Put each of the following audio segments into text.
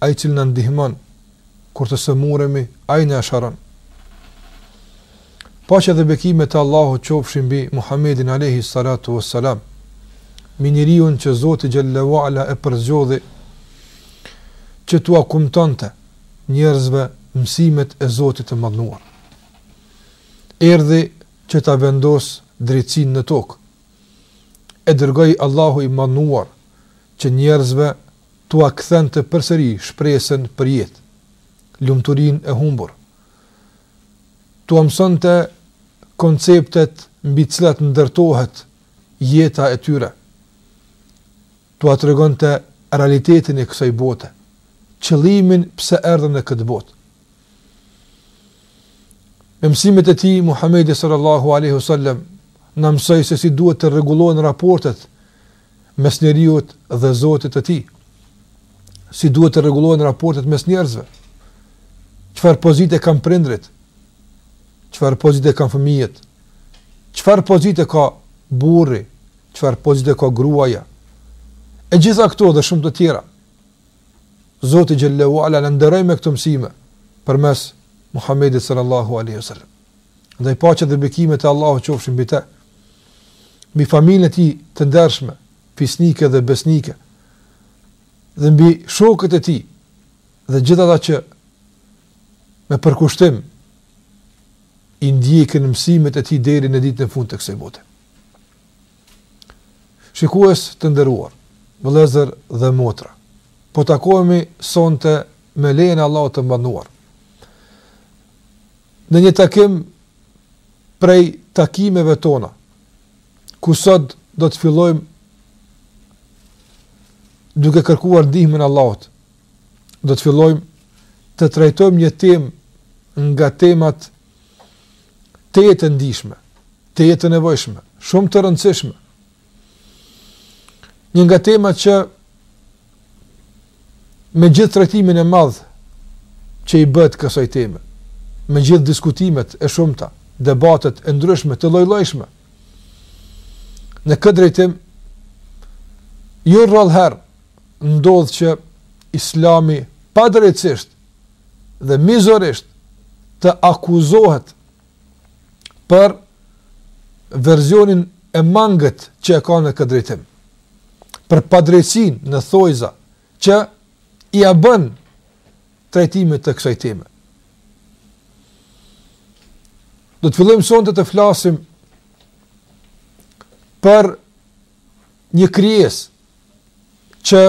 Ai i cili na ndihmon kur të sëmuremi, ai na shëron. Paqja dhe bekimet e Allahut qofshin mbi Muhammedin alayhi salatu wassalam. mbi njeriun që Zoti xhallahu ala e përzgjodhi që t'ua kumtonte njerëzve mësimet e Zotit të madhëruar. Erdhi që ta vendos drejtësinë në tokë. E dërgoi Allahu i madhëruar që njerëzve t'ua kthente përsëri shpresën për jetë, lumturinë e humbur. T'ua mësonte konceptet mbi të cilat ndërtohet jeta e tyre. T'ua tregonte realitetin e kësaj bote, qëllimin pse erdhën në këtë botë. Me mësimet e tij Muhamedi sallallahu alaihi wasallam na mësoi se si duhet të rregullohen raportet mes njeriut dhe Zotit të tij, si duhet të rregullohen raportet mes njerëzve, çfarë pozite kanë prindërit, çfarë pozite kanë fëmijët, çfarë pozite ka burri, çfarë pozite ka gruaja. Të gjitha këto dhe shumë të tjera. Zoti xhallahu ala na nderoi me këto mësime përmes Muhamedit sallallahu alaihi wasallam. ndaj paqja dhe bekimet e Allahut qofshin mbi të, mbi familjen e tij të ndershme, fisnike dhe besnike, dhe mbi shokët e tij dhe gjithë ata që me përkushtim i ndjekin mësimet e tij deri në ditën e fundit të kësaj bote. Shikues të nderuar, vëllezër dhe motra, po takohemi sonte me lejen e Allahut të madhëruar. në një takim prej takimeve tona, ku sot do të fillojmë duke kërkuar ndihmën e Allahut. Do të fillojmë të trajtojmë një temë nga temat tejet të ndjeshme, tejet të nevojshme, shumë të rëndësishme, Një nga temat që me gjithë trajtimin e madh që i bëhet kësaj teme, me gjithë diskutimet e shumta, debatet e ndryshme të llojllojshme. Në këtë drejtim jo rrallëherë ndodh që Islami padrejtësisht dhe mizorisht të akuzohet për versionin e mangët që e ka në këtë drejtim, për padrejtësinë në thojza që ia bën trajtimit të kësaj teme. Do të fillojmë sonte të flasim për një krijesë që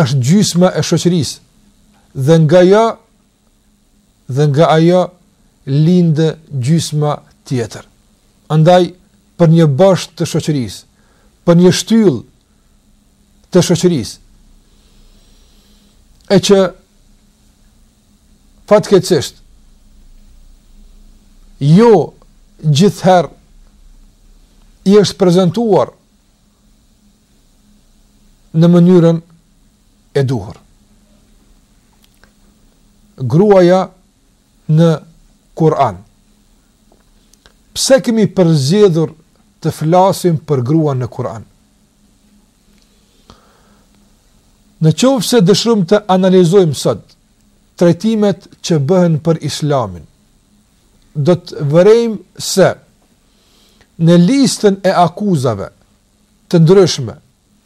është gjysma e shoqërisë dhe nga ajo dhe nga ajo lind gjysma tjetër. Andaj, për një bosht të shoqërisë, për një shtyllë të shoqërisë, e që fatkeqësisht, jo gjithëherë i është prezentuar në mënyrën e duhur. gruaja në Kur'an. Pse kemi përzgjedhur të flasim për gruan në Kur'an? Në qoftë se dëshirojmë të analizojmë sot trajtimet që bëhen për islamin, do të vërejmë se në listën e akuzave të ndryshme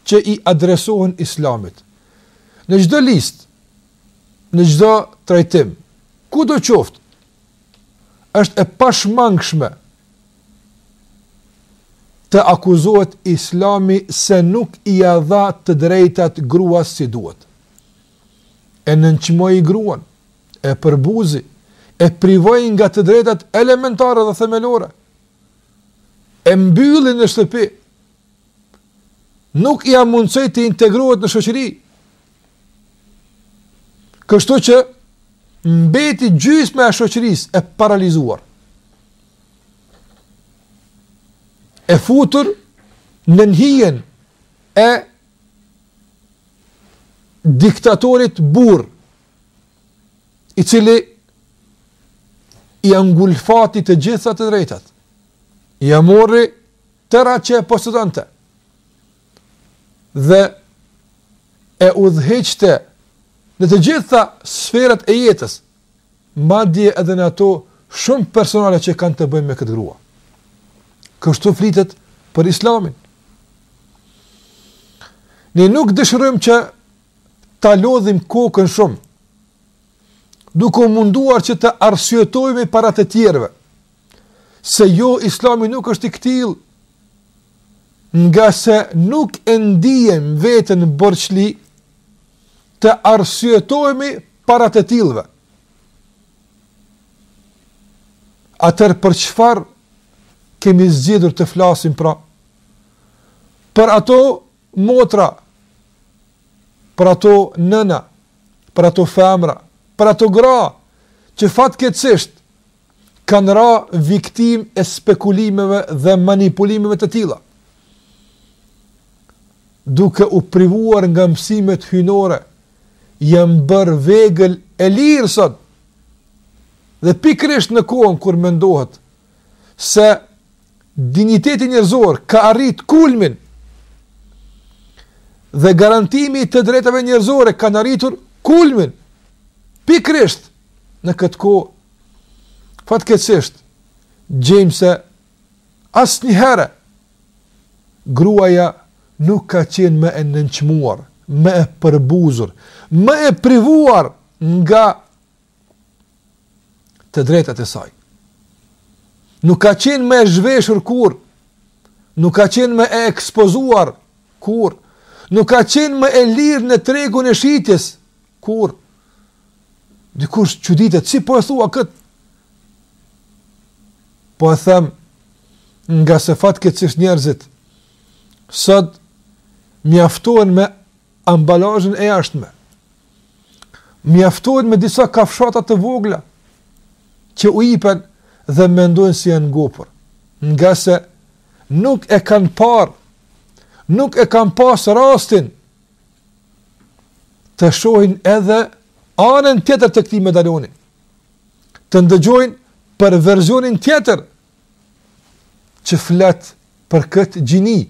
që i adresohen Islamit. Në çdo listë, në çdo trajtim, kudo qoftë, është e pashmangshme të akuzohet islami se nuk ia dha të drejtat gruas si duhet. E nënçmoi gruan, e përbuzi, e privoi nga të drejtat elementare dhe themelore, e mbylli në shtëpi, nuk ia mundësoi të integrohet në shoqëri. Kështu që mbeti gjysma e shoqërisë e paralizuar. E futur nën hijen e diktatorit burrë i cili ia ngulfati të gjitha të drejtat. Ia mori tëra që e posedonte dhe e udhëheqte në të gjitha sferat e jetës, madje edhe në ato shumë personale që kanë të bëjnë me këtë grua. Kështu flitet për islamin. Ne nuk dëshirojmë që ta lodhim kokën shumë, duke u munduar që të arsyetohemi para të tjerëve, se jo islami nuk është i këtill, ngase nuk e ndijem veten borxhli të arsyetohemi para të tillëve. Atëherë për çfarë kemi zgjidhur të flasim pra? Për ato motra, për ato nëna, për ato femra, për ato gra, që fatkeqësisht kanë ra viktimë e spekulimeve dhe manipulimeve të tilla, duke u privuar nga mësimet hyjnore, janë bërë vegël e lirë sot, dhe pikërisht në kohën kur mendohet se dinjiteti njerëzor ka arrit kulmin dhe garantimi i të drejtave njerëzore kanë arritur kulmin, pikërisht në këtë kohë, fatkeqësisht, gjejmë se asnjëherë gruaja nuk ka qenë më e nënçmuar, më e përbuzur, më e privuar nga të drejtat e saj. Nuk ka qenë më e zhveshur kurrë, nuk ka qenë më e ekspozuar kurrë, nuk ka qenë më e lirë në tregun e shitjes kurrë, Dikush çuditet, si po e thua këtë? Po e them ngase fatkeqësisht njerëzit sot mjaftohen me ambalazhin e jashtëm. Mjaftohen me disa kafshata të vogla që u ipen dhe mendojnë se janë ngopur. Ngase nuk e kanë parë, nuk e kanë pas rastin të shohin edhe anën tjetër të këtij medalioni. Të ndëgjojnë për versionin tjetër që flet për këtë gjini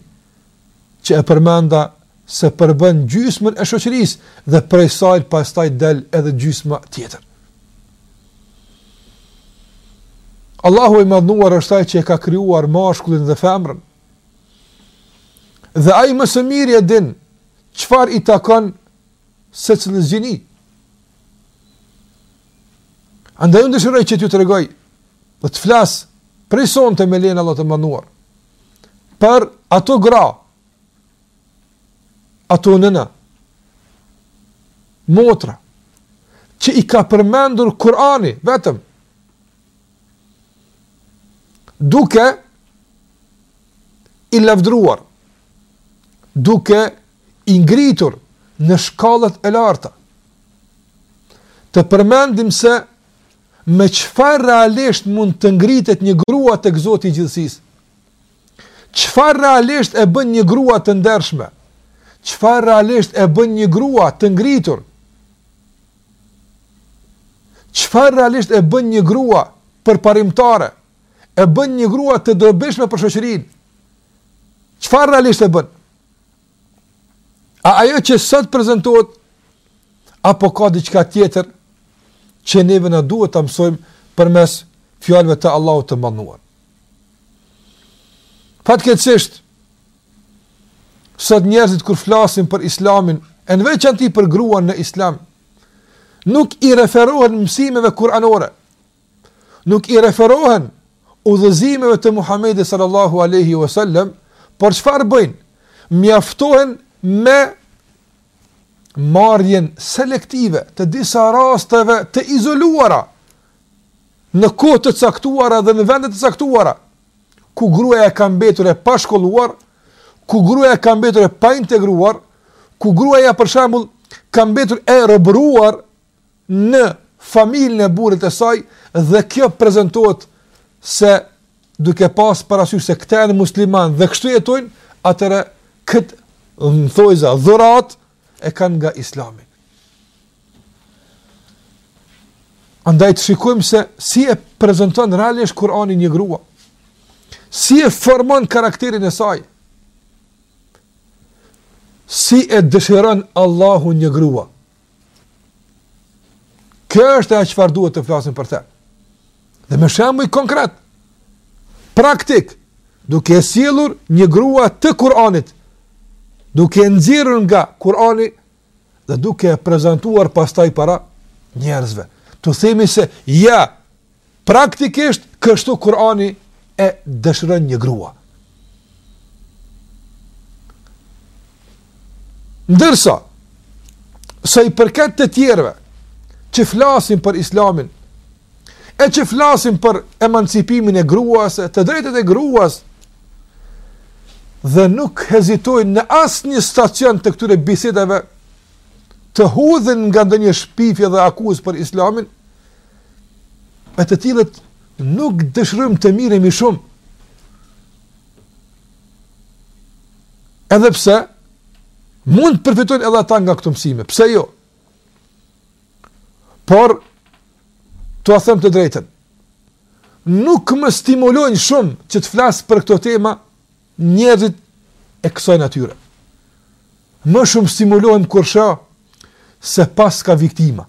që e përmenda se përbën gjysmën e shoqërisë dhe prej saj pastaj del edhe gjysma tjetër. Allahu i madhnuar është ai që e ka krijuar mashkullin dhe femrën. Dhe ai më së miri e din çfarë i takon secilës gjini. Andaj unë dëshiroj që t'ju tregoj dhe të flas prej sonte me lejen e Allahut të madhnuar për ato gra ato nëna motra që i ka përmendur Kurani vetëm duke i lavdruar, duke i ngritur në shkallët e larta. Të përmendim se me çfarë realisht mund të ngritet një grua tek Zoti i gjithësisë? Çfarë realisht e bën një grua të ndershme? Çfarë realisht e bën një grua të ngritur? Çfarë realisht e bën një grua përparimtare? E bën një grua të dobishme për shoqërinë? Çfarë realisht e bën? A ajo që sot prezantohet apo ka diçka tjetër që neve na duhet ta mësojmë përmes fjalëve të Allahut të madhëruar? Fatkeqësisht Sot njerëzit kur flasin për Islamin, e në veçanti për gruan në Islam, nuk i referohen mësimeve kuranore, nuk i referohen udhëzimeve të Muhamedit sallallahu alaihi wasallam, por çfarë bëjnë? Mjaftohen me marrjen selektive të disa rasteve të izoluara në kohë të caktuara dhe në vende të caktuara ku gruaja ka mbetur e pashkolluar, ku gruaja ka mbetur e paintegruar, ku gruaja për shembull ka mbetur e robëruar në familjen e burrit të saj dhe kjo prezantohet se duke pas parasysh se këta janë muslimanë dhe kështu jetojnë, atëherë këtë në thonjëza dhuratë e kanë nga islami. Andaj të shikojmë se si e prezenton realisht Kurani një grua. Si e formon karakterin e saj. Si e dëshiron Allahu një grua. Kjo është ajo çfarë duhet të flasim për të. Dhe me shembull konkret, praktik, duke e sjellur një grua të Kur'anit, duke e nxjerrur nga Kur'ani dhe duke e prezantuar pastaj para njerëzve. T'u themi se ja praktikisht kështu Kur'ani e dëshiron një grua. Ndërsa, sa i përket të tjerëve që flasin për islamin, E që flasin për emancipimin e gruas, të drejtat e gruas, dhe nuk hezitojnë në asnjë stacion të këtyre bisedave, të hudhin nga ndonjë shpifje dhe akuzë për islamin, me të tillët nuk dëshirojmë të merremi shumë, edhe pse mund të përfitojnë edhe ata nga këto mësime. Pse jo? Por, t'ua them të drejtën, nuk më stimulojnë shumë që të flas për këto tema njerëzit e kësaj natyre. Më shumë stimulojnë kur shoh se pas ka viktima.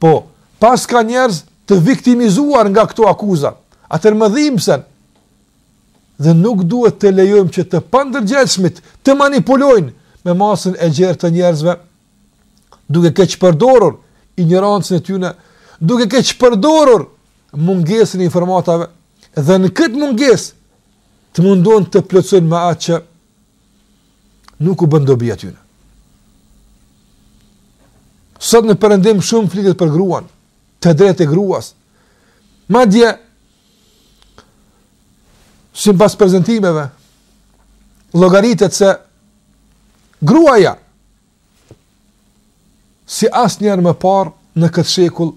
Po, pas ka njerëz të viktimizuar nga këto akuza, atëherë më dhimbsen, dhe nuk duhet të lejojmë që të pandërgjegjshmit të manipulojnë me masën e gjerë të njerëzve duke keqpërdorur injorancën e tyre, duke keqpërdorur mungesën e informatave dhe në këtë mungesë të mundohen të plotësojnë me atë që nuk u bën dobi atyre. Sot në perëndim shumë flitet për gruan, të drejtat e gruas. Madje sipas prezantimeve llogaritet se gruaja si asnjëherë më parë në këtë shekull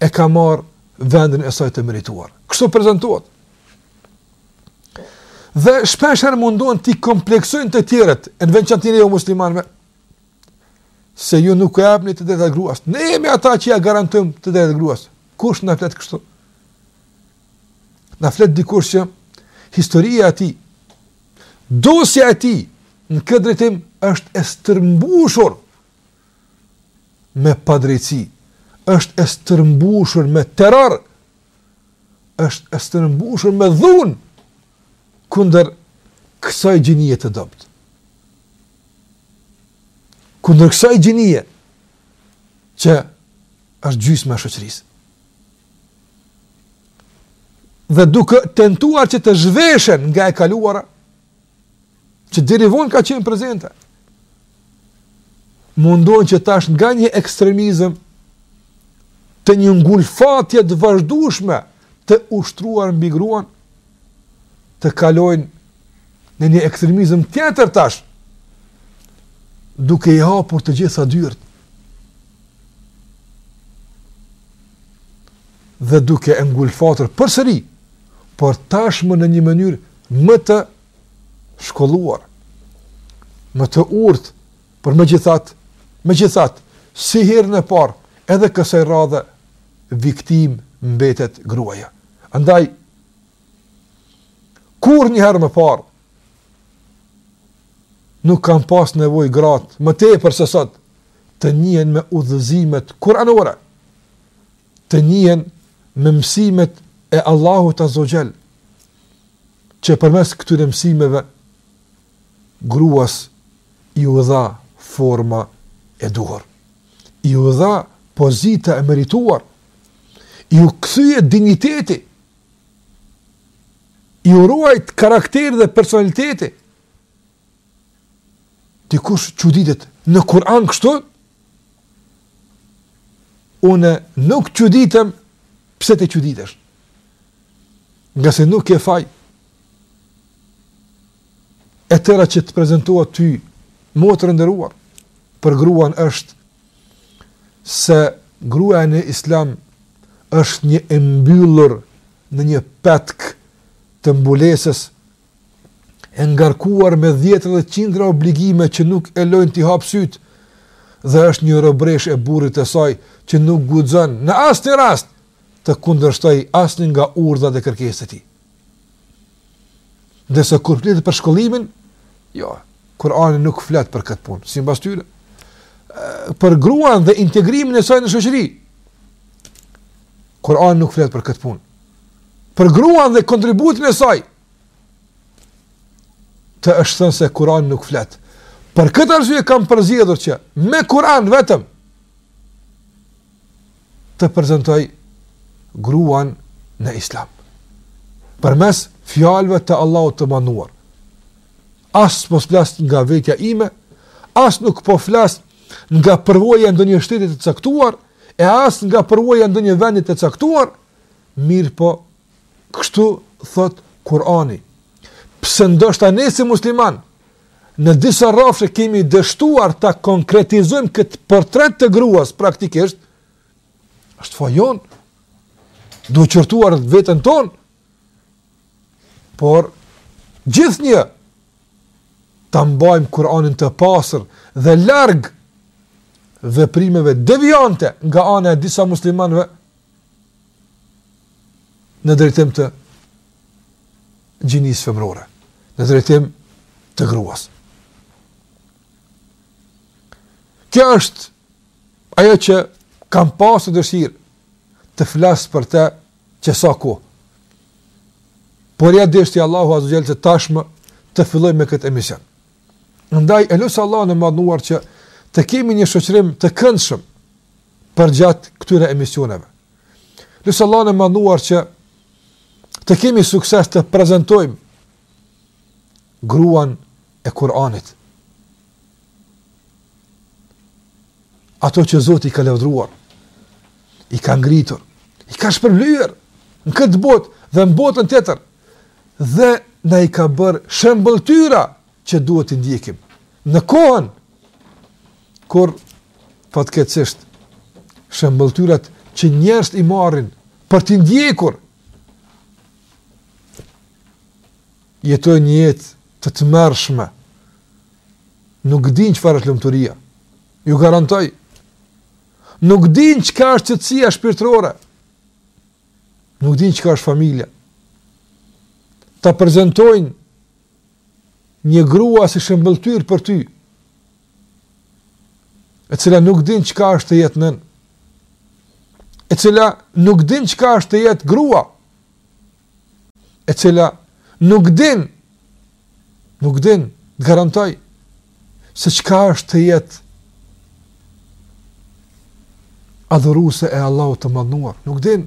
e ka marrë vendin e saj të merituar. Kështu prezantohet. Dhe shpeshherë mundohen t'i kompleksojnë të tjerët, në veçanti neve muslimanëve, se ju nuk ia jepni të drejtat gruas. Ne jemi ata që ia garantojmë të drejtat gruas. Kush na flet kështu? Na flet dikush që historia e tij, dosja e tij në këtë drejtim është e stërmbushur me padrejtësi, është e stërmbushur me terror, është e stërmbushur me dhunë kundër kësaj gjinie të dobët. Kundër kësaj gjinie që është gjysma e shoqërisë. dhe duke tentuar që të zhveshen nga e kaluara, që deri vonë ka qenë prezente, mundohen që tash nga një ekstremizëm të një ngulfatjeje të vazhdueshme të ushtruar mbi gruan, të kalojnë në një ekstremizëm tjetër tash, duke i hapur të gjitha dyert, dhe duke e ngulfatur përsëri, por tashmë në një mënyrë më të shkolluar, më të urtë, por megjithatë, megjithatë, si herën e parë, edhe kësaj radhe, viktimë mbetet gruaja. Andaj, Kurrnjëherë më parë, nuk kanë pas nevojë gratë, më tepër se sot, të njihen me udhëzimet kuranore, të njihen me mësimet e Allahut azze ue xhel, që përmes këtyre mësimeve, gruas iu dha forma e duhur. Iu dha pozita e merituar. Iu kthye dinjiteti. Iu ruajt karakteri dhe personaliteti. Dikush çuditet në Kur'an kështu? Unë nuk çuditem pse të çuditesh. Ngase nuk ke faj e tëra që të prezentohet ty, motër e nderuar, për gruan është se gruaja në islam është e mbyllur në një petk të mbulesës, e ngarkuar me dhjetëra dhe qindra obligime që nuk e lejojnë t'i hapë sytë, dhe është një robëreshë e burrit të saj që nuk guxon në asnjë rast të kundërshtojë asnjë nga urdhrat dhe kërkesat e tij. Ndërsa kur flitet për shkollimin, jo, Kurani nuk flet për këtë punë, simbas tyre. Për gruan dhe integrimin e saj në shoqëri. Kurani nuk flet për këtë punë. Për gruan dhe kontributin e saj. Të është thënë se Kurani nuk flet. Për këtë arsye kam përzgjedhur që me Kur'an vetëm të prezantoj gruan në islam. Përmes fjalëve të Allahut të madhëruar. As s'po flas nga vetja ime, as nuk po flas nga përvoja e ndonjë shteti të caktuar, e as nga përvoja e ndonjë vendi të caktuar, mirëpo Kështu thotë Kurani. Pse ndoshta ne si muslimanë në disa rrafshe kemi dështuar ta konkretizojmë këtë portret të gruas praktikisht, është faji ynë, duhet qortuar veten tonë, por gjithnjë ta mbajmë Kur'anin të pastër dhe larg veprimeve devijante nga ana e disa muslimanëve, në drejtim të gjinisë femërore, në drejtim të gruas. Kjo është ajo që kam pasur dëshirë të flas për të që sa kohë. Por ja deshti Allahu Azze ue xhel që tashmë të filloj me këtë emision. Andaj, e lus Allahun e madhëruar që të kemi një shoqërim të këndshëm përgjatë këtyre emisioneve. Lus Allahun e madhëruar që të kemi sukses të prezentojmë gruan e Kur'anit. Ato që Zoti i ka lavdëruar, i ka ngritur, i ka shpërblyer në këtë botë dhe në botën tjetër dhe na i ka bërë shembëlltyra që duhet t'i ndjekim. Në kohën Kur fatkeqësisht shembëlltyrat që njerëzit i marrin për t'i ndjekur jetojnë një jetë të tmerrshme, nuk dinë çfarë është lumturia, ju garantoj, nuk dinë çka është qetësia shpirtërore, nuk dinë çka është familja, ta prezentojnë një grua si shembëlltyrë për ty, e cila nuk din çka është të jetë nënë, e cila nuk din çka është të jetë grua, e cila nuk din, nuk din, të garantoj, se çka është të jetë adhuruese e Allahut të madhëruar. Nuk din.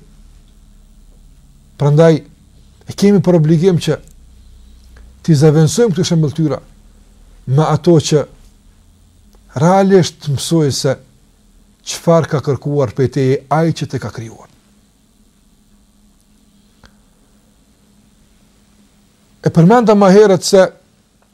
Prandaj e kemi për obligim që t'i zëvendësojmë këto shembëlltyra me ato që realisht të mësojnë se çfarë ka kërkuar prej teje ai që të ka krijuar. E përmenda ma herët se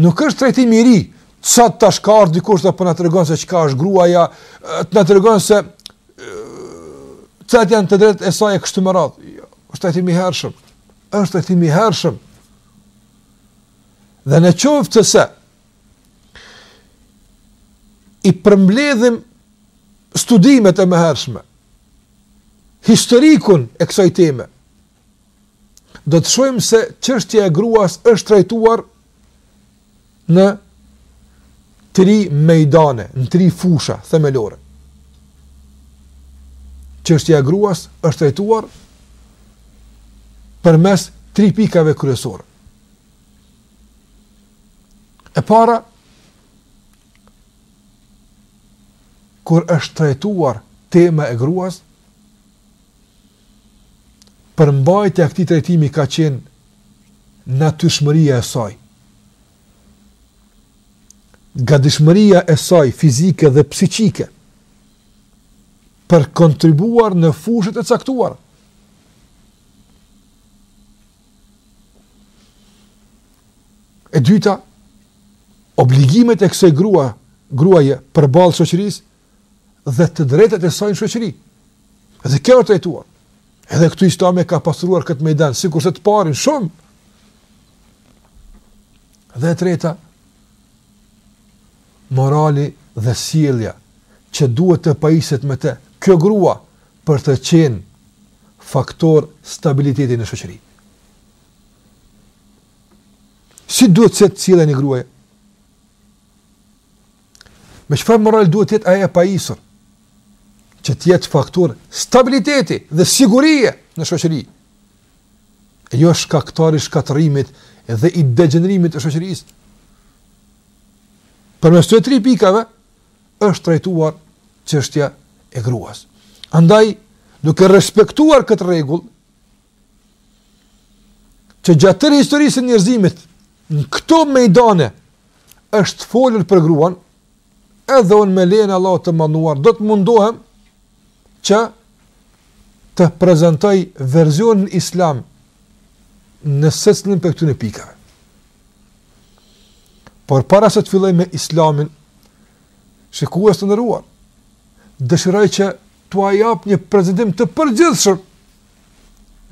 Nuk është trajtim i ri, sot tash ka ardhur dikush dhe po na tregon se çka është gruaja, të na tregon se cilat janë të drejtat e saj e kështu me radhë. Jo, është trajtim i hershëm. Është trajtim i hershëm. Dhe në qoftë se i përmbledhim studimet e mëhershme, historikun e kësaj teme, do të shohim se çështja e gruas është trajtuar në tri mejdane, në tri fusha themelore. Çështja e gruas është trajtuar përmes tri pikave kryesore. E para kur është trajtuar tema e gruas, përmbajtja e këtij trajtimi ka qenë natyrshmëria e saj. Gatishmëria e saj fizike dhe psiqike për të kontribuar në fushat e caktuar. E dyta, obligimet e kësaj grua, gruaje përballë shoqërisë dhe të drejtat e saj në shoqëri. Dhe kjo është trajtuar. Edhe këtu Islami ka pasuruar këtë mejdan, si kurse të parin, shumë. Dhe e treta, morali dhe sjellja, që duhet të pajiset me te, kjo grua për të qenë faktor stabiliteti në shoqëri. Si duhet të jetë sjellja e një gruaje? Me çfarë moral duhet të jetë ajo e pajisur? Që të jetë faktor stabiliteti dhe sigurie në shoqëri. E jo shkaktar i shkatërrimit dhe i degjenerimit të shoqërisë. Përmes këtyre tri pikave është trajtuar çështja e gruas. Andaj, duke respektuar këtë rregull, që gjatë tërë historisë së njerëzimit, në këto mejdane, është folur për gruan, edhe unë me lejen e Allahut të madhëruar, do të mundohem që të prezentoj versionin islam në secilën prej këtyre pikave. Por para se të filloj me islamin, shikues të nderuar, dëshiroj që t'ua jap një prezentim të përgjithshëm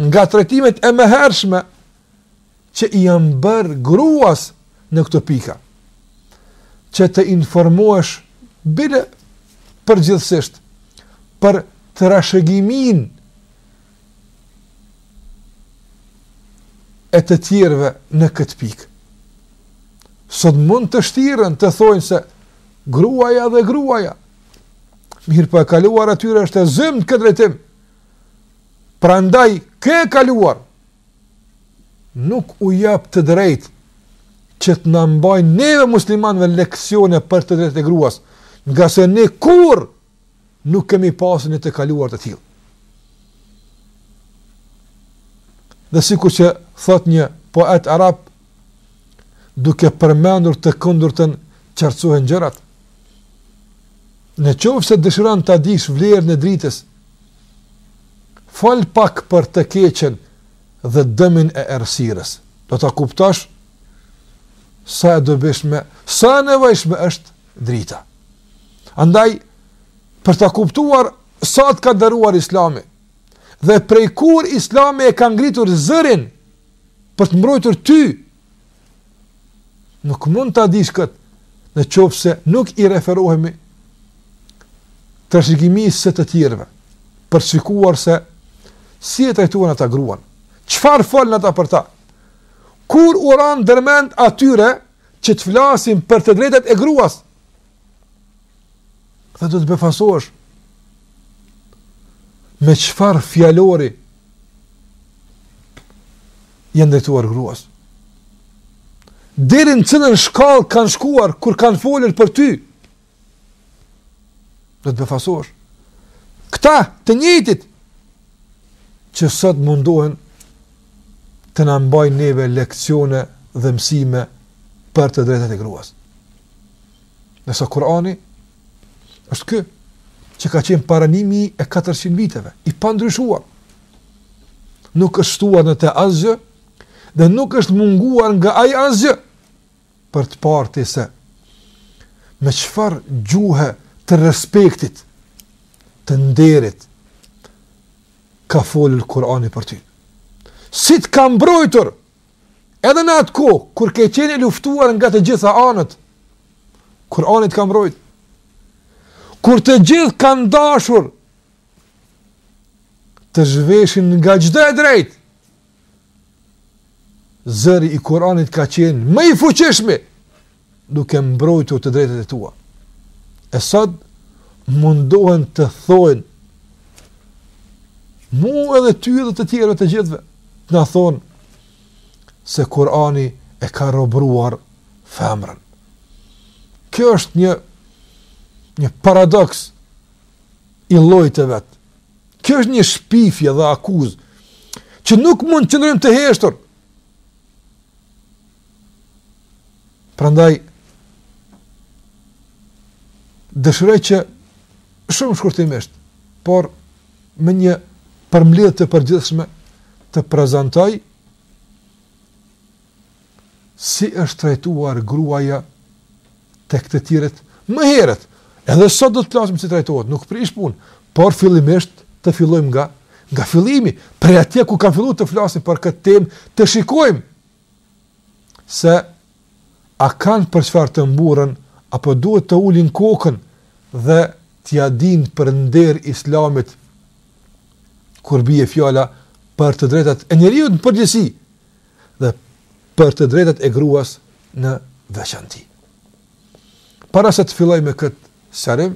nga trajtimet e mëhershme që i janë bërë gruas në këto pika. Që të informohesh bile përgjithësisht për trashëgiminë e të tjerëve në këtë pikë. Sot mund të shtiren të thojnë se gruaja dhe gruaja. Mirëpo e kaluara e tyre është e zezë në këtë drejtim. Prandaj, kjo e kaluar, nuk u jep të drejtë që të na mbajnë neve muslimanve leksione për të drejtat e gruas, ngase ne kurrë nuk kemi pasë një të kaluar të tillë. Dhe sikur që thotë një poet arabë, duke përmendur të kundërtën qartësohen gjërat. Në qoftë se dëshiron ta dish vlerën e dritës, fol pak për të keqen dhe dëmin e errësirës. Do ta kuptosh sa e dobishme, sa e nevojshme është drita. Andaj, për të kuptuar sa të ka nderuar islami, dhe prej kur islami e ka ngritur zërin për të mbrojtur ty, nuk mund ta dish këtë, në qoftë se nuk i referohemi trashëgimisë së të tjerëve, për të shikuar se si e trajtuan ata gruan, çfarë folën ata për ta, kur u ra ndërmend atyre që të flasin për të drejtat e gruas, Dhe do të befasohesh me çfarë fjalori i janë drejtuar gruas. Deri në cilën shkallë kanë shkuar kur kanë folur për ty. Do të befasohesh. Këta të njëjtit që sot mundohen të na mbajnë neve leksione dhe mësime për të drejtat e gruas. Ndërsa Kurani është ky që ka qenë para 1400 viteve, i pandryshuar. Nuk është shtuar në të asgjë dhe nuk është munguar nga ai asgjë për të parë ti se me çfarë gjuhe të respektit, të nderit ka folur Kurani për ty. Si të ka mbrojtur Edhe në atë kohë, kur ke qenë e luftuar nga të gjitha anët, Kur'ani të ka mbrojt. Kur të gjithë kanë dashur të zhveshin nga çdo e drejtë, zëri i Kur'anit ka qenë më i fuqishmi duke mbrojtur të drejtat e tua. E sot mundohen të thonë mu edhe ty edhe të tjerëve të gjithëve të na thonë se Kurani e ka robëruar femrën. Kjo është një një paradoks i llojit të vet. Kjo është një shpifje dhe akuzë që nuk mund të qëndrojmë të heshtur. Prandaj dëshiroj që shumë shkurtimisht, por me një përmbledhje të përgjithshme të prezantoj si është trajtuar gruaja tek të tjerët më herët. Edhe sot do të flasim si trajtohet, nuk prish punë, por fillimisht të fillojmë nga nga fillimi, prej atje ku kam filluar të flasim për këtë temë, të shikojmë se a kanë për çfarë të mburren apo duhet të ulin kokën dhe t'ia dinë për nder Islamit kur bie fjala për të drejtat e njeriut në përgjithësi dhe për të drejtat e gruas në veçanti. Para se të filloj me këtë sërim,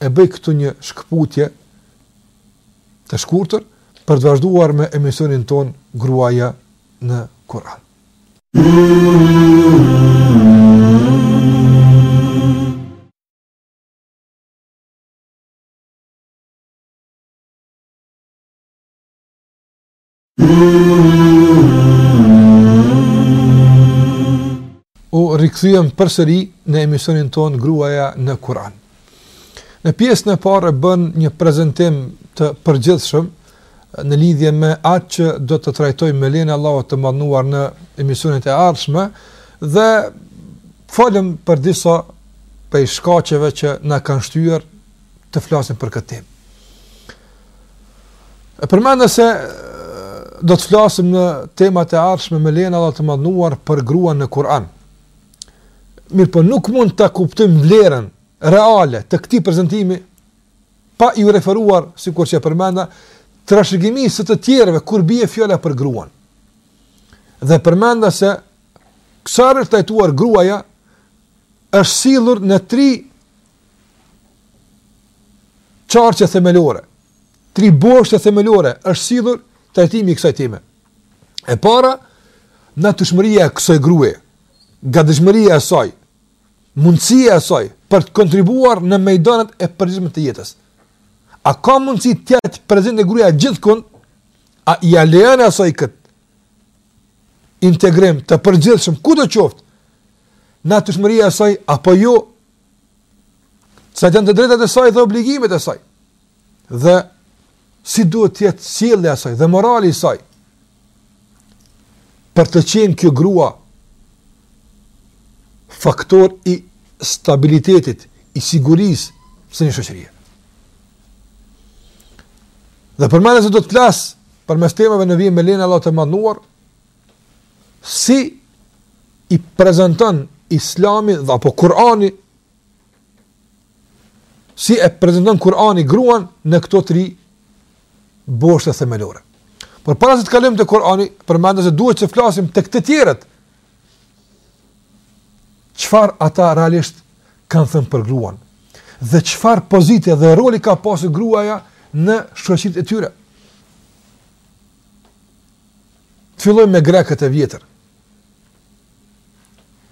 e bëj këtu një shkëputje të shkurtër për të vazhduar me emisionin tonë Gruaja në Kur'an. U rikthyem përsëri në emisionin tonë Gruaja në Kur'an. Në pjesën e parë bëmë një prezantim të përgjithshëm në lidhje me atë që do të trajtojmë me lejen e Allahut të madhëruar në emisionet e ardhshme dhe folëm për disa prej shkaqeve që na kanë shtyrë të flasim për këtë temë. E përmenda se do të flasim në temat e ardhshme me lejen e Allahut të madhëruar për gruan në Kur'an. Mirpo nuk mund ta kuptojmë vlerën reale të këtij prezantimi pa iu referuar, sikur që e përmenda, trashëgimisë së të tjerëve kur bie fjala për gruan. Dhe përmenda se kur është trajtuar gruaja është sillur në tri qarqe themelore, tri boshte themelore është sillur trajtimi i kësaj teme. E para, natyrshmëria e kësaj gruaje, gatishmëria e saj, mundësia e saj për të kontribuar në mejdanet e përgjithshme të jetës. A ka mundësi të jetë prezente gruaja gjithkund? A i alejon asaj kët integrim të përgjithshëm kudo qoftë natyrshmëria e saj apo jo? Cilat janë të drejtat e saj dhe obligimet e saj? dhe si duhet të jetë sjellja e saj dhe morali i saj për të qenë kjo grua faktor i stabilitetit, i sigurisë së një shoqërie. Dhe përmenda se do të flas përmes temave në vijim me lejen e Allahut të madhëruar, si i prezenton islami dhe apo Kurani si e prezanton Kurani gruan në këto tri boshte themelore. Por para se të kalojmë te Kurani, përmenda se duhet të flasim tek të tjerët. Çfarë ata realisht kanë thënë për gruan? Dhe çfarë pozite dhe roli ka pasur gruaja në shoqëritë e tyre? Të fillojmë me grekët e vjetër.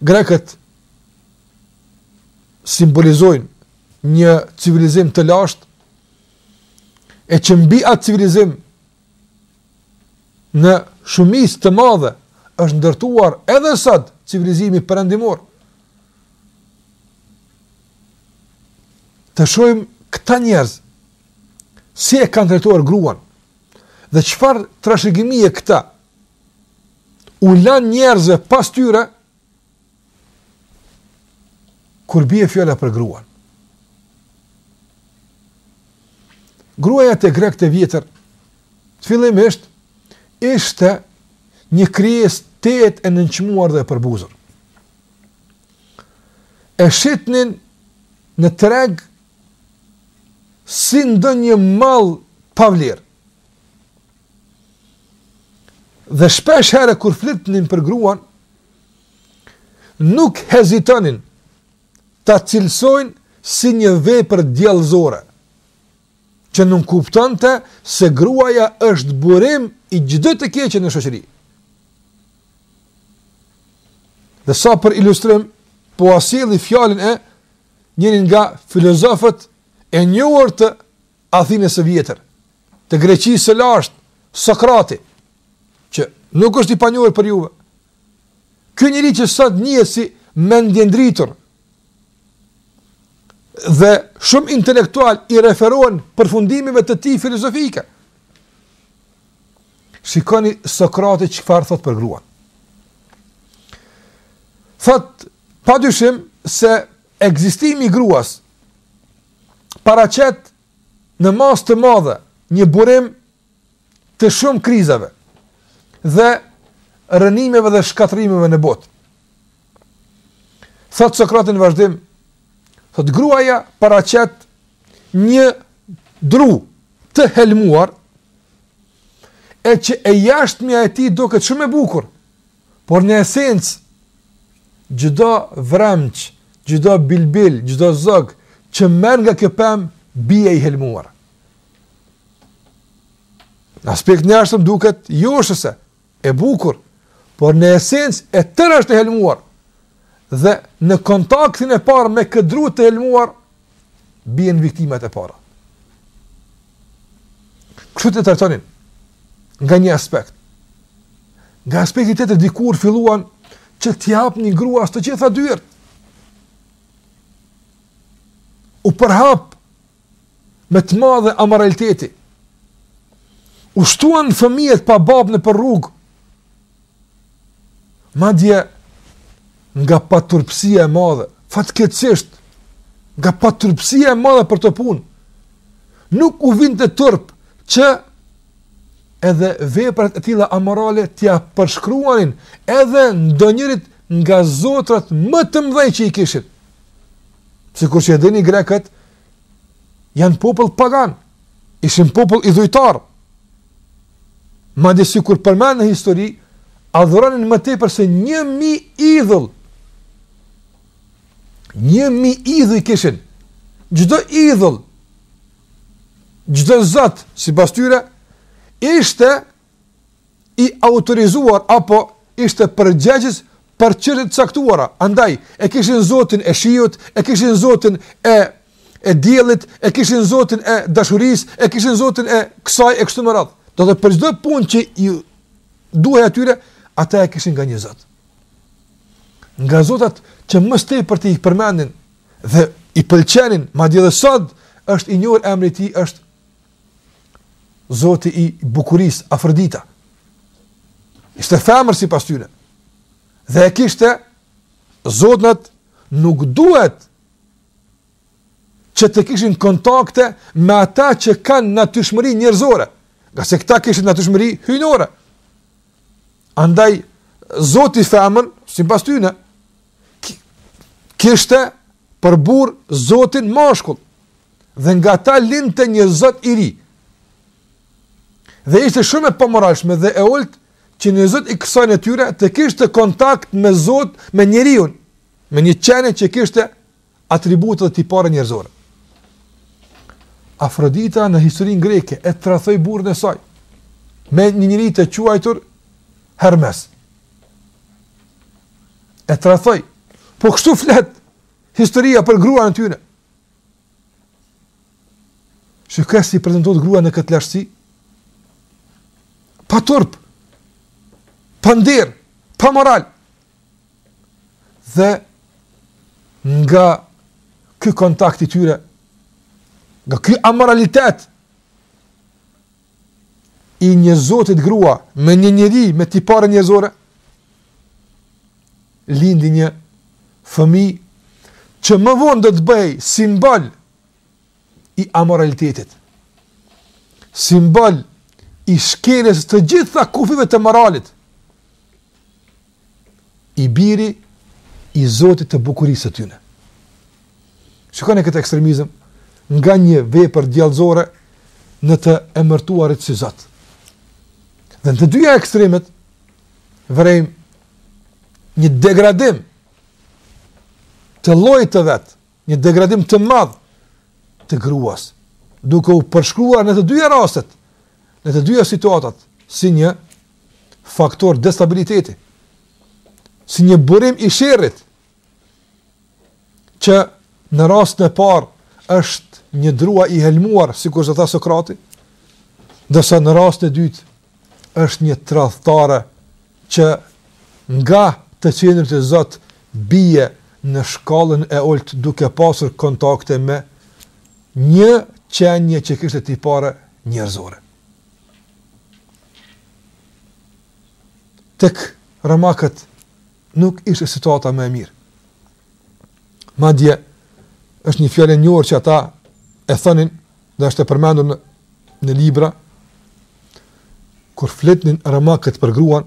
Grekët simbolizojnë një civilizim të lashtë, e që mbi atë civilizim në shumicë të madhe është ndërtuar edhe sot civilizimi perëndimor. Të shohim këta njerëz, si e kanë trajtuar gruan, dhe çfarë trashëgimie këta u lanë njerëzve pas tyre, Kur bie fjala për gruan. Gruaja te grekët e vjetër fillimisht ishte një krijesë tejet e nënçmuar dhe e përbuzur. E shitnin në treg si ndonjë mall pa vlerë. Dhe shpesh herë kur flitnin për gruan, nuk hezitonin ta cilësojnë si një vepër djallëzore, që nënkuptonte se gruaja është burim i çdo të keqeje në shoqëri. Dhe sa për ilustrim, po e sjelli fjalën e njërit nga filozofët e njohur të Athinës së vjetër, të Greqisë së lashtë, Sokrati, që nuk është i panjohur për juve. Ky njeri që sot njihet si mendjendritur dhe shumë intelektualë i referohen përfundimeve të tij filozofike. Shikoni Sokrati çfarë thot për gruan. Thot pa dyshim se ekzistimi i gruas paraqet në masë të madhe një burim të shumë krizave dhe rënimeve dhe shkatërrimeve në botë. Thotë Sokrati në vazhdim, thotë gruaja paraqet një dru të helmuar, e që e jashtmja e tij duket shumë e bukur, Por në esencë, çdo vremç, çdo bilbil, çdo zog që merr nga kjo pemë bie i helmuar. Në aspektin e jashtëm duket joshëse, e bukur, por në esencë e tëra është e helmuar. dhe në kontaktin e parë me këtë dru të helmuar, bien viktimat e para. Kështu e trajtonin, nga një aspekt. Nga aspekti tjetër dikur filluan që t'i hapin gruas të gjitha dyert. U përhap me të madhe amoraliteti. U shtuan fëmijët pa babë nëpër rrugë, Madje nga paturpësia e madhe, fatkeqësisht nga paturpësia e madhe për këto punë, nuk u vinte turp që edhe veprat e tilla amorale t'ia përshkruanin edhe ndonjërit nga zotrat më të mëdhenj që i kishin. Sikur që e dini grekët, janë popull pagan, ishin popull idhujtar, Madje sikur përmend në histori, adhuronin më tepër se një mijë idhuj. Një mijë idhuj i kishin. Çdo idhull, çdo zot, sipas tyre, ishte i autorizuar, apo ishte përgjegjës për çështje të caktuara. Andaj e kishin Zotin e shiut, e kishin Zotin e e diellit, e kishin Zotin e dashurisë, e kishin Zotin e kësaj e kështu me radhë. Do të për çdo punë që iu duhej atyre, ata e kishin nga një Zot. Nga Zotat që më së tepërti përmendin dhe i pëlqenin, madje edhe sot është i njohur emri i tij është Zoti i bukurisë, Afrodita. Ishte femër si pas tyre. Dhe e kishte, zotnat nuk duhet që të kishin kontakte me ata që kanë natyrshmëri njerëzore. Ngase këta kishin natyrshmëri hyjnore. Andaj, zoti femër, si pas tyre, kishte për burrë zotin mashkull dhe nga ta lindte një zot i ri. Dhe ishte shumë e pamoralshme dhe e ulët që një zot i kësaj natyre të kishte kontakt me zot, me njeriun, me një qenie që kishte atributet dhe tipare njerëzore. Afrodita në historinë greke e tradhtoi burrin e saj me një njeri të quajtur Hermes. E tradhtoi. Po kështu flet historia për gruan e tyre. Shih se si prezantohet gruaja në këtë lashtësi? Pa turp, pa nder, pa moral. Dhe nga ky kontakt i tyre, nga ky amoralitet, i një zotit grua me një njeri me tipare njerëzore, lindi një fëmijë që më vonë do të bëhej simbol i amoralitetit, simbol i shkeljes të gjitha kufijve të moralit, i biri i Zotit të bukurisë të tyne. Shikoni këtë ekstremizëm nga një vepër djallëzore në të emërtuarit si Zot. Dhe në të dyja ekstremet, vërejmë një degradim të llojit të vet, një degradim të madh të gruas, duke u përshkruar në të dyja rastet, në të dyja situatat, si një faktor destabiliteti, si një burim i sherrit, që në rastin e parë është një dru i helmuar, sikurse tha Sokrati, ndërsa në rastin e dytë është një tradhtare që nga të qenurit zot bie në shkallën e ulët duke pasur kontakte me një qenje që kishte tipare njerëzore. Tek romakët nuk ishte situata më e mirë. Madje është një fjalë e njohur që ata e thonin, dhe është e përmendur në, në libra kur flitnin romakët për gruan,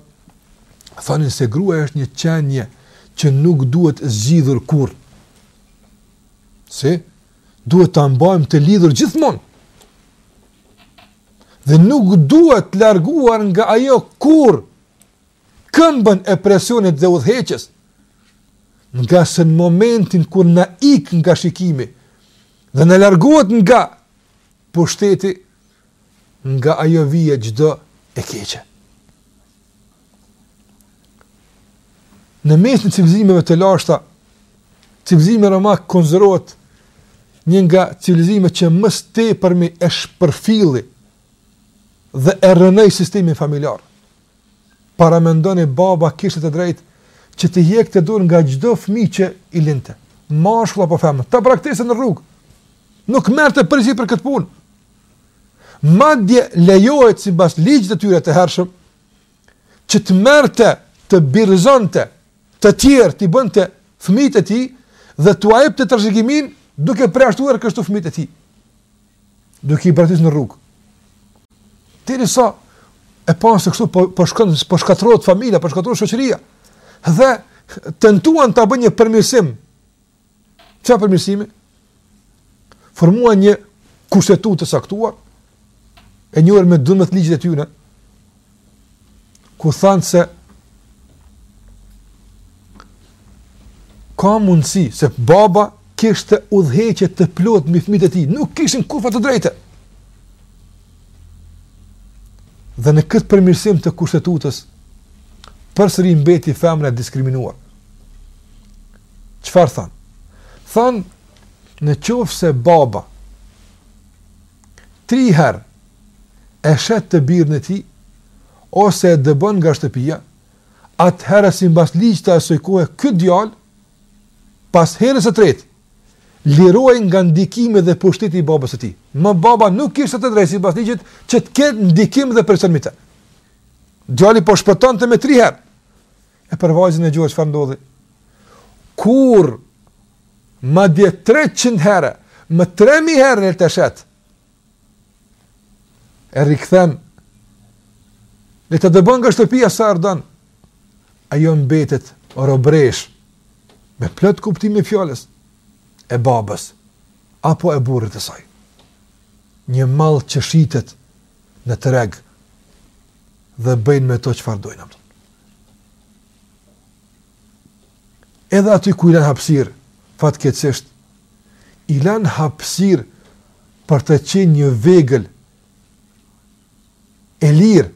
thonin se gruaja është një qenie që nuk duhet zgjidhur kurrë. Si? Duhet ta mbajmë të lidhur gjithmonë. Dhe nuk duhet larguar nga ajo kurrë këmbën e presionit dhe udhëheqjes, ngase në momentin kur na ik nga shikimi dhe na largohet nga pushteti, nga ajo vjen çdo e keqe. Në mesin e civilizimeve të lashta, civilizimi romak konsiderohet një nga civilizimet që më së tepërmi e shpërfilli dhe e rrënoi sistemin familjar. Paramendoni, babai kishte të drejtë që të hiqte dorë nga çdo fëmijë që i lindte, mashkull apo femër, ta braktiste në rrugë. Nuk merrte përgjegjësi për këtë punë. Madje lejohet sipas ligjit të tyre të hershëm që të merrte, të birëzonte të tjerë t'i bënte fëmijët e tij dhe t'ua jepte trashëgiminë duke përjashtuar kështu fëmijët e tij. Duke i braktisë në rrugë. Derisa e panë se kështu po po shkon po shkatërrohet familja, po shkatërrohet shoqëria. Dhe tentuan ta bëjnë një përmirësim Çfarë përmirësimi? Formuan një kushtetutë të caktuar, e njohur me 12 ligjet e tyre, ku thanë se ka mundësi se baba kishte udhëheqje të plotë mbi fëmijët e tij, nuk kishin kurrfarë të drejte. Dhe në këtë përmirësim të kushtetutës përsëri mbeti femra e diskriminuar. Çfarë thanë? Thanë, në qoftë se baba, tri herë, e shet të birin e tij, ose e dëbon nga shtëpia, atëherë simbas ligjit të asaj kohe, ky djalë, pas herës së tretë, lirohej nga ndikimi dhe pushteti i babës së tij. Më baba nuk kishte të drejtë simbas ligjit, që të ketë ndikim dhe përsëri mbi te. Djali po shpëtonte me tri herë. E për vajzën e gjorë çfarë ndodhi? Kurrë, madje 300 herë, edhe 3000 herë le ta shet. E rikthen. Le ta dëbon nga shtëpia sa herë don. Ajo mbetet robëreshë me plot kuptimin e fjalës e babës apo e burrit të saj. Një mall që shitet në treg dhe bëjnë me to çfarë dojnë ata. Edhe aty ku i lanë hapësirë, fatkeqësisht, i lanë hapësirë për të qenë një vegël e lirë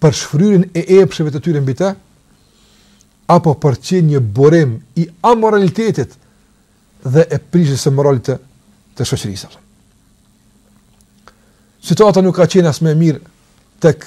për shfryrjen e epsheve të tyre mbi të, apo për të qenë një burim i amoralitetit dhe e prishjes së moralit të shoqërisë. Situata nuk ka qenë as më e mirë tek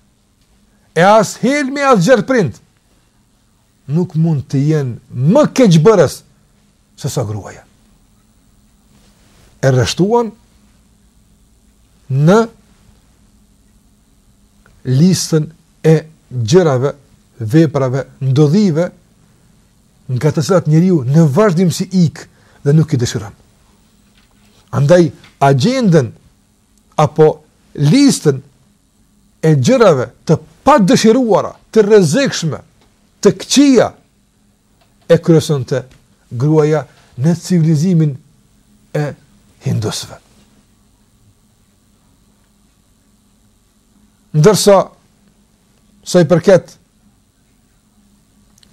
e as helmi as gjarprinjtë nuk mund të jenë më keqbërës sesa gruaja. E rreshtuan në listën e gjërave, veprave, ndodhive nga të cilat njeriu në vazhdimësi ik dhe nuk i dëshiron. Andaj, agendën apo listën e gjërave të padëshiruara, të rrezikshme, të këqija e kryesonte gruaja në civilizimin e hindusve. Ndërsa sa i përket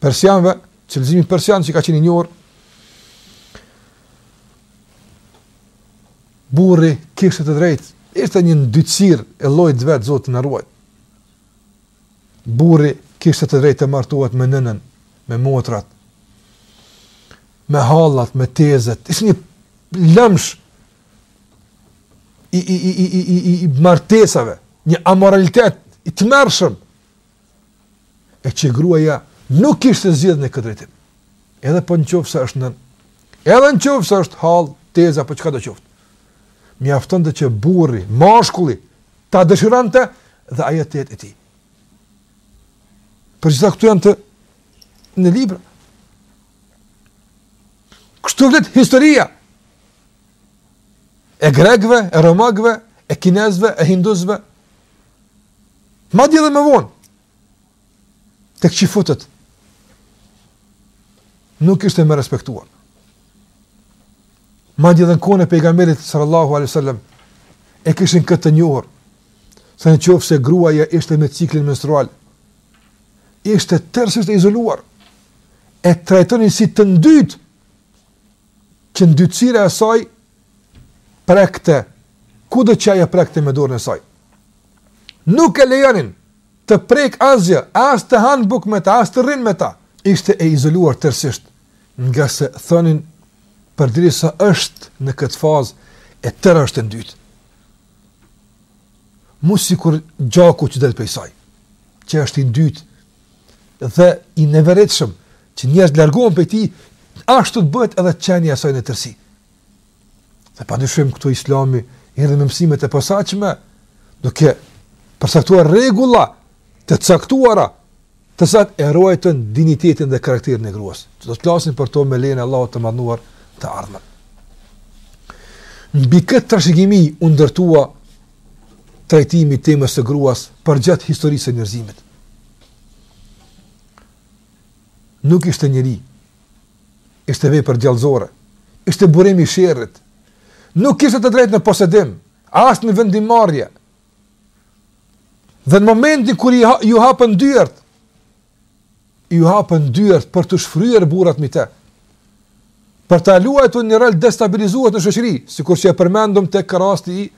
Persianve, civilizimi persian që ka qenë i njohur. Burri kishte të drejtë, ishte një ndytësir e llojit vet Zoti na ruajt. Burri kishte të drejtë të martohet me nënën, me motrat, me hallat, me tezet. Ishte një lëmsh i i i i i i martesave, një amoralitet i tmerrshëm e që gruaja nuk kishte zgjidhje në këtë drejtim. Edhe po në qofë se është nën, edhe në qofë se është hallë, teze, po çkado qoftë. Mjaftonte që burri, mashkulli, ta dëshironte dhe ajo të jetë e tij. Për gjitha këto janë në libra. Kështu flet historia e grekve, e romakëve, e kinezëve, e hindusve, Madje edhe më vonë tek çifutët nuk ishte më e respektuar. Madje edhe në kohën e pejgamberit sallallahu alaihi wasallam e kishin këtë të njohur se në qofë se gruaja ishte me ciklin menstrual, ishte tërsisht e izoluar, e trajtonin si të ndytë, që ndytësira e saj prekte kudo që ajo prekte me dorën e saj. Nuk e lejonin të prek asgjë, as të han bukë me ta, as të rrin me ta. Ishte e izoluar tërësisht, ngase thonin përderisa është në këtë fazë e tëra është e ndytë. Mu sikur gjaku që del prej saj, që është i ndytë dhe i neveritshëm, Që njerëzit largohen prej tij, ashtu të bëhet edhe qenia e saj në tërësi. Dhe pa dyshim këtu islami i erdh me mësime të posaçme, duke përcaktuar rregulla të caktuara, të cilat e ruajtën dinjitetin dhe karakterin e gruas. Që do të flasim për to me lejen e Allahut të madhëruar në të ardhmen. Mbi këtë trashëgimi u ndërtua trajtimi i temës së gruas përgjatë historisë së njerëzimit. Nuk ishte njeri. Ishte vepër djallëzore. Ishte burim i sherrit. Nuk kishte të drejtë në posedim. As në vendimmarrje. Dhe në momentin kur iu hapën dyert, iu hapën dyert për t'u shfryer burrat mbi te. Për ta luajt një rol destabilizues në shoqëri, sikur që e përmendëm tek rasti i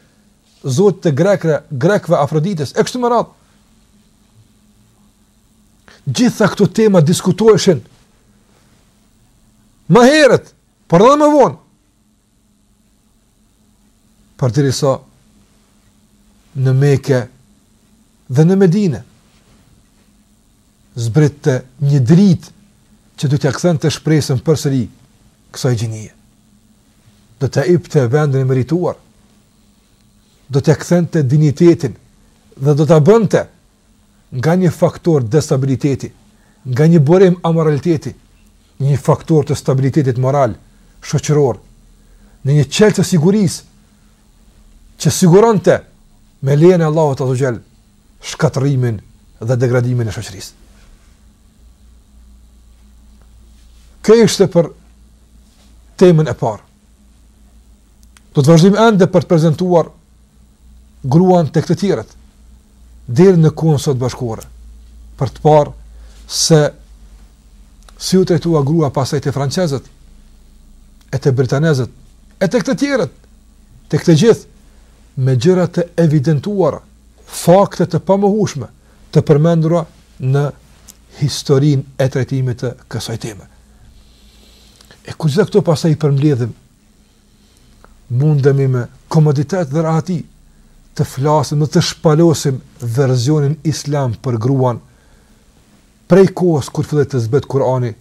zotit të grekve, grekve Afroditës, e kështu me radhë. Gjitha këto tema diskutoheshin më herët, por edhe më vonë. Përderisa në Mekë dhe në Medinë, zbriste një dritë që do t'ia kthente shpresën përsëri kësaj gjinie. Do t'ia ipte vendin e merituar, do t'ia kthente dinjitetin dhe do ta bënte nga një faktor destabiliteti, nga një burim amoraliteti, në një faktor të stabilitetit moral, shoqëror, në një qeli të sigurisë, që siguronte me lejën e Allahut azze ve xhel, shkatërrimin dhe degradimin e shoqërisë. Kjo ishte për temën e parë? Do të vazhdojmë ende për të prezentuar gruan tek të tjerët, deri në kohën sot bashkëkohore, për të parë se si u trajtua gruaja pastaj te francezët, e te britanezët, e tek të tjerët, tek të gjithë, me gjëra të evidentuara, fakte të pamohueshme, të përmendura në historinë e trajtimit të kësaj teme. E kur gjitha këto pastaj i përmledhim, mundemi me komoditet dhe rahati të flasim dhe të shpalosim verzionin islam për gruan prej kohës kur filloi të zbret Kurani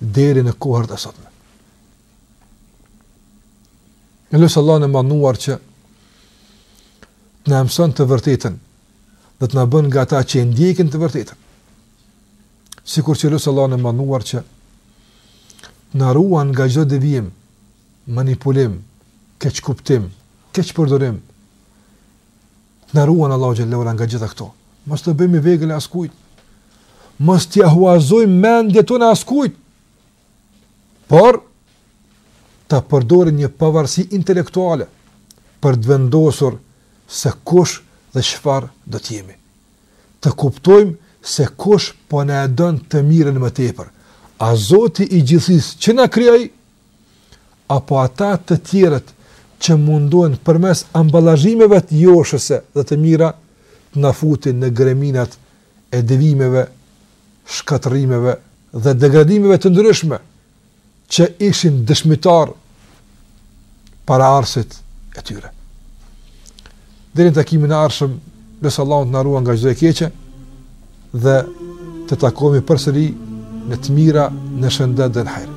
deri në kohërat e sotme. E lus Allahun e madhëruar që të na e mëson të vërtetën dhe të na bën nga ata që e ndjekin të vërtetën. Sikur që e lus Allahun e madhëruar që të na ruan nga çdo devijim, manipulim, keqkuptim, keqpërdorim. Të na ruan Allahu xhel-le ve ala nga gjitha këto. Mos të bëhemi vegël e askujt. Mos t'ia huazojmë mendjet tona askujt. por ta përdorim një pavarësi intelektuale për të vendosur se kush dhe çfarë do të jemi. Të kuptojmë se kush po na e don të mirën më tepër, a Zoti i gjithësisë që na krijoi, apo ata të tjerët që mundohen përmes ambalazhimeve të joshëse dhe të mira, të na futin në greminat e devijimeve shkatërrimeve dhe degradimeve të ndryshme që ishin dëshmitarë paraardhësit e tyre. Deri në takimin e ardhshëm, lus Allahun të na ruan nga çdo e keqe, dhe të takohemi përsëri në të mira, në shëndet dhe në hajr.